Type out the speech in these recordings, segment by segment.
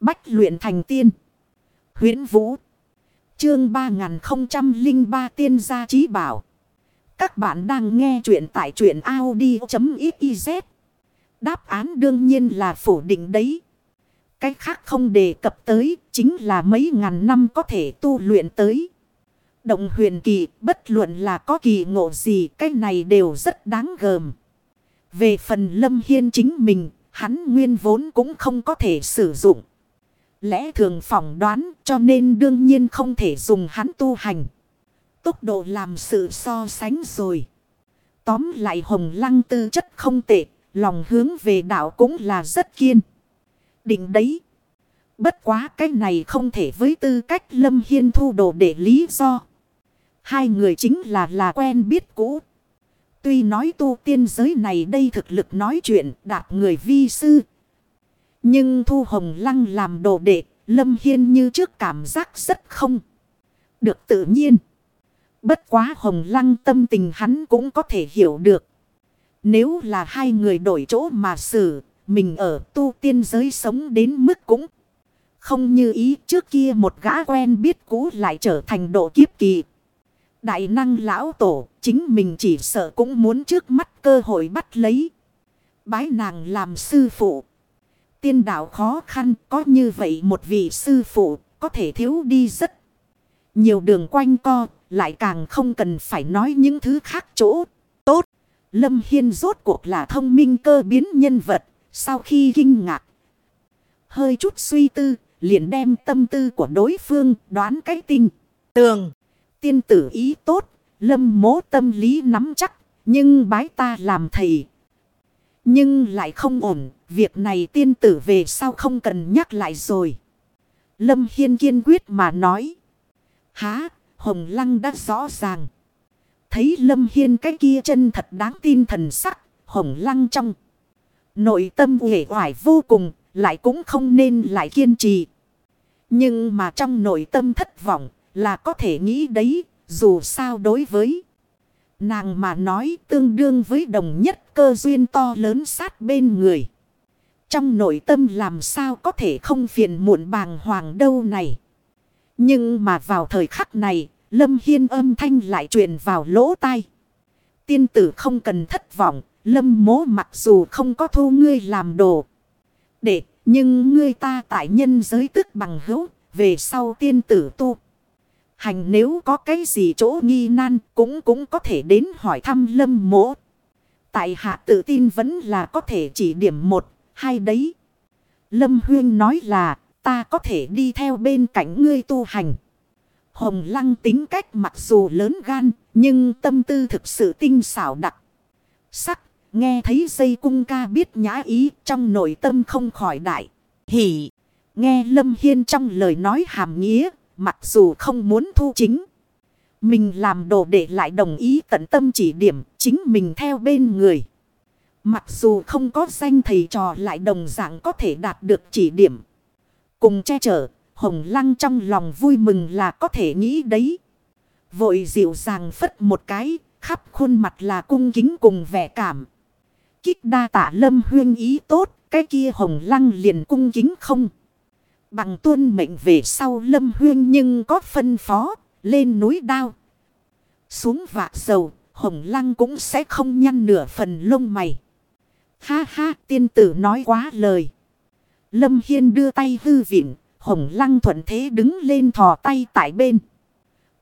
Bách luyện thành tiên. huyễn Vũ. Chương 3003 tiên gia trí bảo. Các bạn đang nghe truyện tại truyện Audi.xyz. Đáp án đương nhiên là phủ định đấy. Cách khác không đề cập tới, chính là mấy ngàn năm có thể tu luyện tới. Động huyền kỳ, bất luận là có kỳ ngộ gì, cái này đều rất đáng gờm. Về phần lâm hiên chính mình, hắn nguyên vốn cũng không có thể sử dụng. Lẽ thường phỏng đoán, cho nên đương nhiên không thể dùng hắn tu hành. Tốc độ làm sự so sánh rồi. Tóm lại hồng lăng tư chất không tệ. Lòng hướng về đạo cũng là rất kiên. Định đấy. Bất quá cái này không thể với tư cách lâm hiên thu đồ để lý do. Hai người chính là là quen biết cũ. Tuy nói tu tiên giới này đây thực lực nói chuyện, đạt người vi sư. Nhưng Thu Hồng Lăng làm đồ đệ, Lâm Hiên như trước cảm giác rất không. Được tự nhiên. Bất quá Hồng Lăng tâm tình hắn cũng có thể hiểu được. Nếu là hai người đổi chỗ mà xử, mình ở tu tiên giới sống đến mức cũng không như ý trước kia một gã quen biết cũ lại trở thành độ kiếp kỳ. Đại năng lão tổ, chính mình chỉ sợ cũng muốn trước mắt cơ hội bắt lấy. Bái nàng làm sư phụ. Tiên đạo khó khăn, có như vậy một vị sư phụ, có thể thiếu đi rất nhiều đường quanh co, lại càng không cần phải nói những thứ khác chỗ. Tốt, Lâm Hiên rốt cuộc là thông minh cơ biến nhân vật, sau khi kinh ngạc. Hơi chút suy tư, liền đem tâm tư của đối phương đoán cái tinh. Tường. Tiên tử ý tốt, lâm mố tâm lý nắm chắc, nhưng bái ta làm thầy. Nhưng lại không ổn, việc này tiên tử về sau không cần nhắc lại rồi. Lâm Hiên kiên quyết mà nói. Há, Hồng Lăng đã rõ ràng. Thấy Lâm Hiên cái kia chân thật đáng tin thần sắc, Hồng Lăng trong. Nội tâm uể oải vô cùng, lại cũng không nên lại kiên trì. Nhưng mà trong nội tâm thất vọng, là có thể nghĩ đấy, dù sao đối với nàng mà nói tương đương với đồng nhất cơ duyên to lớn sát bên người. Trong nội tâm làm sao có thể không phiền muộn bàng hoàng đâu này. Nhưng mà vào thời khắc này, Lâm Hiên âm thanh lại truyền vào lỗ tai. Tiên tử không cần thất vọng, Lâm mố mặc dù không có thu ngươi làm đồ. Để, nhưng ngươi ta tại nhân giới tức bằng hữu, về sau tiên tử tu hành nếu có cái gì chỗ nghi nan cũng cũng có thể đến hỏi thăm lâm mộ. Tại hạ tự tin vẫn là có thể chỉ điểm một, hai đấy. Lâm Huyên nói là ta có thể đi theo bên cạnh ngươi tu hành. Hồng Lăng tính cách mặc dù lớn gan nhưng tâm tư thực sự tinh xảo đặc. Sắc nghe thấy dây cung ca biết nhã ý trong nội tâm không khỏi đại. Hỉ nghe Lâm Hiên trong lời nói hàm nghĩa Mặc dù không muốn thu chính. Mình làm đồ để lại đồng ý tận tâm chỉ điểm chính mình theo bên người. Mặc dù không có danh thầy trò lại đồng dạng có thể đạt được chỉ điểm. Cùng che chở, hồng lăng trong lòng vui mừng là có thể nghĩ đấy. Vội dịu dàng phất một cái, khắp khuôn mặt là cung kính cùng vẻ cảm. Kích đa tả lâm huyên ý tốt, cái kia hồng lăng liền cung kính không. Bằng tuân mệnh về sau lâm huyên nhưng có phân phó, lên núi đao. Xuống vạ dầu, hồng lăng cũng sẽ không nhăn nửa phần lông mày. Ha ha, tiên tử nói quá lời. Lâm Hiên đưa tay hư vịn, hồng lăng thuận thế đứng lên thò tay tại bên.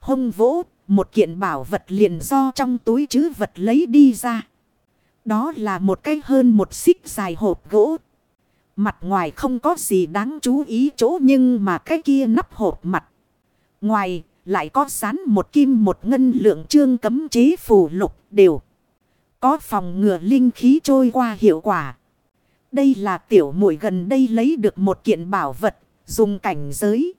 Hông vỗ, một kiện bảo vật liền do trong túi chứ vật lấy đi ra. Đó là một cái hơn một xích dài hộp gỗ. Mặt ngoài không có gì đáng chú ý chỗ nhưng mà cái kia nắp hộp mặt. Ngoài lại có sán một kim một ngân lượng trương cấm chế phù lục đều. Có phòng ngừa linh khí trôi qua hiệu quả. Đây là tiểu muội gần đây lấy được một kiện bảo vật, dùng cảnh giới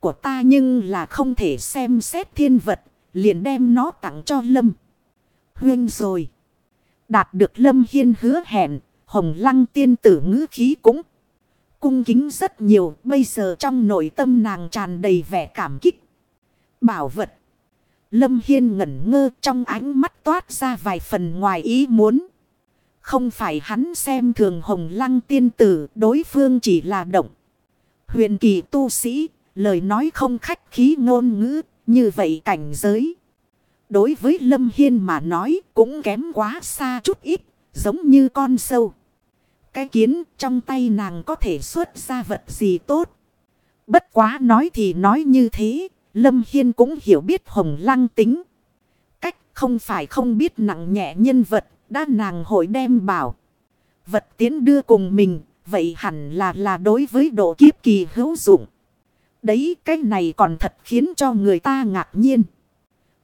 của ta nhưng là không thể xem xét thiên vật, liền đem nó tặng cho Lâm. Huyên rồi. Đạt được Lâm Hiên hứa hẹn hồng lăng tiên tử ngữ khí cũng cung kính rất nhiều. Bây giờ trong nội tâm nàng tràn đầy vẻ cảm kích. Bảo vật. Lâm Hiên ngẩn ngơ trong ánh mắt toát ra vài phần ngoài ý muốn. Không phải hắn xem thường hồng lăng tiên tử đối phương chỉ là động. Huyền kỳ tu sĩ, lời nói không khách khí ngôn ngữ, như vậy cảnh giới. Đối với Lâm Hiên mà nói cũng kém quá xa chút ít, giống như con sâu. Cái kiến trong tay nàng có thể xuất ra vật gì tốt. Bất quá nói thì nói như thế, Lâm Hiên cũng hiểu biết hồng lăng tính. Cách không phải không biết nặng nhẹ nhân vật, đã nàng hội đem bảo. Vật tiến đưa cùng mình, vậy hẳn là là đối với độ kiếp kỳ hữu dụng. Đấy cái này còn thật khiến cho người ta ngạc nhiên.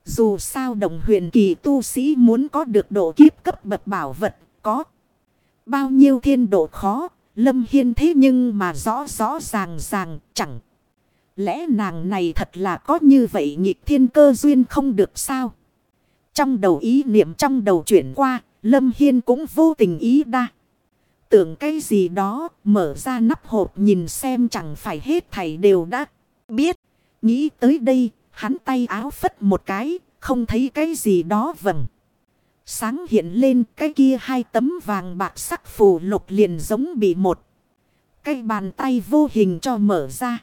Dù sao đồng huyền kỳ tu sĩ muốn có được độ kiếp cấp bậc bảo vật có. Bao nhiêu thiên độ khó, Lâm Hiên thế nhưng mà rõ rõ ràng ràng chẳng. Lẽ nàng này thật là có như vậy nghịch thiên cơ duyên không được sao? Trong đầu ý niệm trong đầu chuyển qua, Lâm Hiên cũng vô tình ý đa. Tưởng cái gì đó, mở ra nắp hộp nhìn xem chẳng phải hết thảy đều đã biết. Nghĩ tới đây, hắn tay áo phất một cái, không thấy cái gì đó vầng. Sáng hiện lên cái kia hai tấm vàng bạc sắc phù lục liền giống bị một. Cái bàn tay vô hình cho mở ra.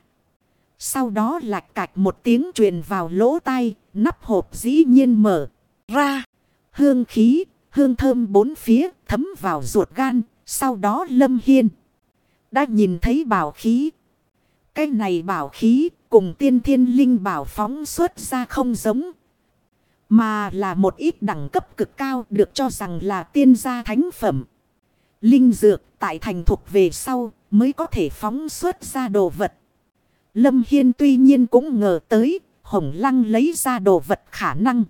Sau đó lạch cạch một tiếng truyền vào lỗ tai, nắp hộp dĩ nhiên mở ra. Hương khí, hương thơm bốn phía thấm vào ruột gan, sau đó lâm hiên. Đã nhìn thấy bảo khí. Cái này bảo khí cùng tiên thiên linh bảo phóng xuất ra không giống. Mà là một ít đẳng cấp cực cao được cho rằng là tiên gia thánh phẩm. Linh dược tại thành thuộc về sau mới có thể phóng xuất ra đồ vật. Lâm Hiên tuy nhiên cũng ngờ tới, hồng lăng lấy ra đồ vật khả năng.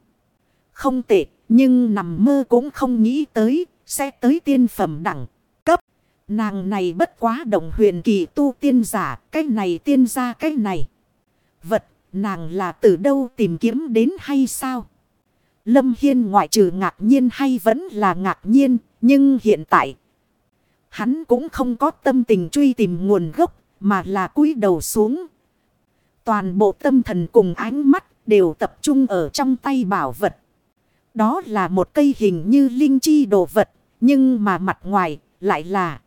Không tệ, nhưng nằm mơ cũng không nghĩ tới, sẽ tới tiên phẩm đẳng cấp. Nàng này bất quá đồng huyền kỳ tu tiên giả, cái này tiên gia cái này. Vật, nàng là từ đâu tìm kiếm đến hay sao? Lâm Hiên ngoại trừ ngạc nhiên hay vẫn là ngạc nhiên, nhưng hiện tại hắn cũng không có tâm tình truy tìm nguồn gốc, mà là cúi đầu xuống. Toàn bộ tâm thần cùng ánh mắt đều tập trung ở trong tay bảo vật. Đó là một cây hình như linh chi đồ vật, nhưng mà mặt ngoài lại là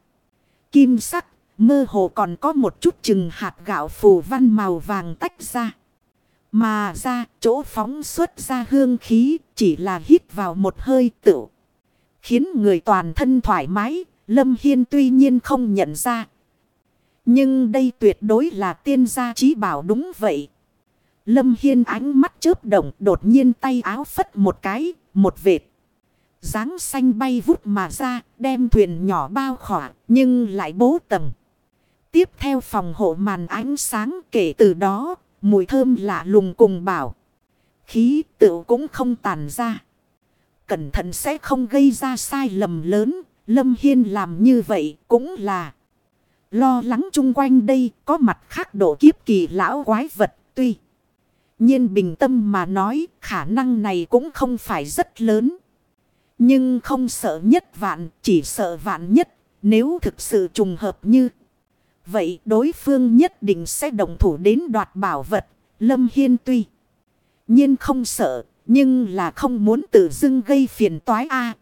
kim sắc, mơ hồ còn có một chút chừng hạt gạo phù văn màu vàng tách ra. Mà ra chỗ phóng xuất ra hương khí chỉ là hít vào một hơi tựu. Khiến người toàn thân thoải mái. Lâm Hiên tuy nhiên không nhận ra. Nhưng đây tuyệt đối là tiên gia trí bảo đúng vậy. Lâm Hiên ánh mắt chớp động đột nhiên tay áo phất một cái, một vệt. dáng xanh bay vút mà ra, đem thuyền nhỏ bao khỏa, nhưng lại bố tầng. Tiếp theo phòng hộ màn ánh sáng kể từ đó, Mùi thơm lạ lùng cùng bảo. Khí tự cũng không tàn ra. Cẩn thận sẽ không gây ra sai lầm lớn. Lâm Hiên làm như vậy cũng là. Lo lắng chung quanh đây có mặt khác độ kiếp kỳ lão quái vật tuy. nhiên bình tâm mà nói khả năng này cũng không phải rất lớn. Nhưng không sợ nhất vạn, chỉ sợ vạn nhất nếu thực sự trùng hợp như. Vậy đối phương nhất định sẽ đồng thủ đến đoạt bảo vật. Lâm Hiên tuy nhiên không sợ. Nhưng là không muốn tự dưng gây phiền toái a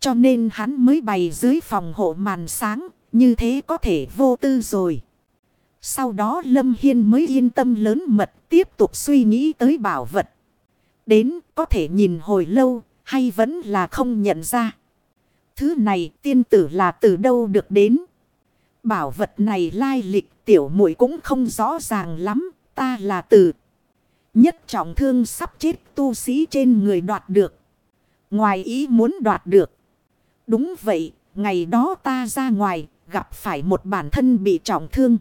Cho nên hắn mới bày dưới phòng hộ màn sáng. Như thế có thể vô tư rồi. Sau đó Lâm Hiên mới yên tâm lớn mật tiếp tục suy nghĩ tới bảo vật. Đến có thể nhìn hồi lâu, hay vẫn là không nhận ra. Thứ này tiên tử là từ đâu được đến. Bảo vật này lai lịch tiểu muội cũng không rõ ràng lắm. Ta là từ nhất trọng thương sắp chết tu sĩ trên người đoạt được. Ngoài ý muốn đoạt được. Đúng vậy, ngày đó ta ra ngoài gặp phải một bản thân bị trọng thương.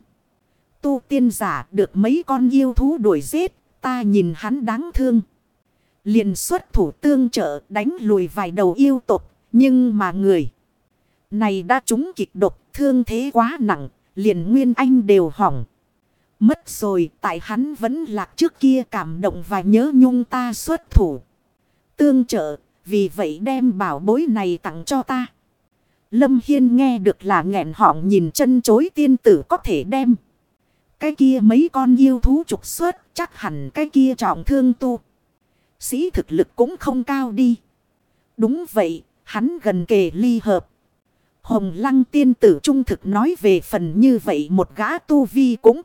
Tu tiên giả được mấy con yêu thú đuổi giết, ta nhìn hắn đáng thương. liền xuất thủ tương trợ đánh lùi vài đầu yêu tục, nhưng mà người này đã trúng kịch độc thương thế quá nặng, liền nguyên anh đều hỏng. Mất rồi tại hắn vẫn lạc trước kia cảm động và nhớ nhung ta xuất thủ. Tương trợ, vì vậy đem bảo bối này tặng cho ta. Lâm Hiên nghe được là nghẹn họng nhìn chân chối tiên tử có thể đem. Cái kia mấy con yêu thú trục xuất chắc hẳn cái kia trọng thương tu. Sĩ thực lực cũng không cao đi. Đúng vậy, hắn gần kề ly hợp. Hồng lăng tiên tử trung thực nói về phần như vậy một gã tu vi cũng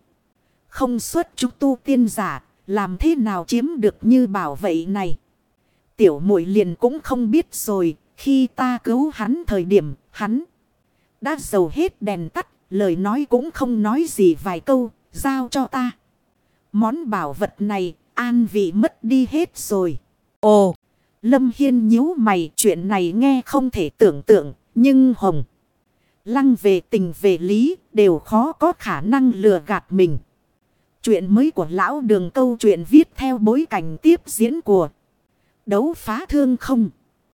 không xuất chúng tu tiên giả, làm thế nào chiếm được như bảo vậy này. Tiểu muội liền cũng không biết rồi, khi ta cứu hắn thời điểm, hắn đã dầu hết đèn tắt, lời nói cũng không nói gì vài câu, giao cho ta. Món bảo vật này, an vị mất đi hết rồi. Ồ, Lâm Hiên nhíu mày, chuyện này nghe không thể tưởng tượng, nhưng Hồng. Lăng về tình về lý, đều khó có khả năng lừa gạt mình. Chuyện mới của lão đường câu chuyện viết theo bối cảnh tiếp diễn của đấu phá thương không.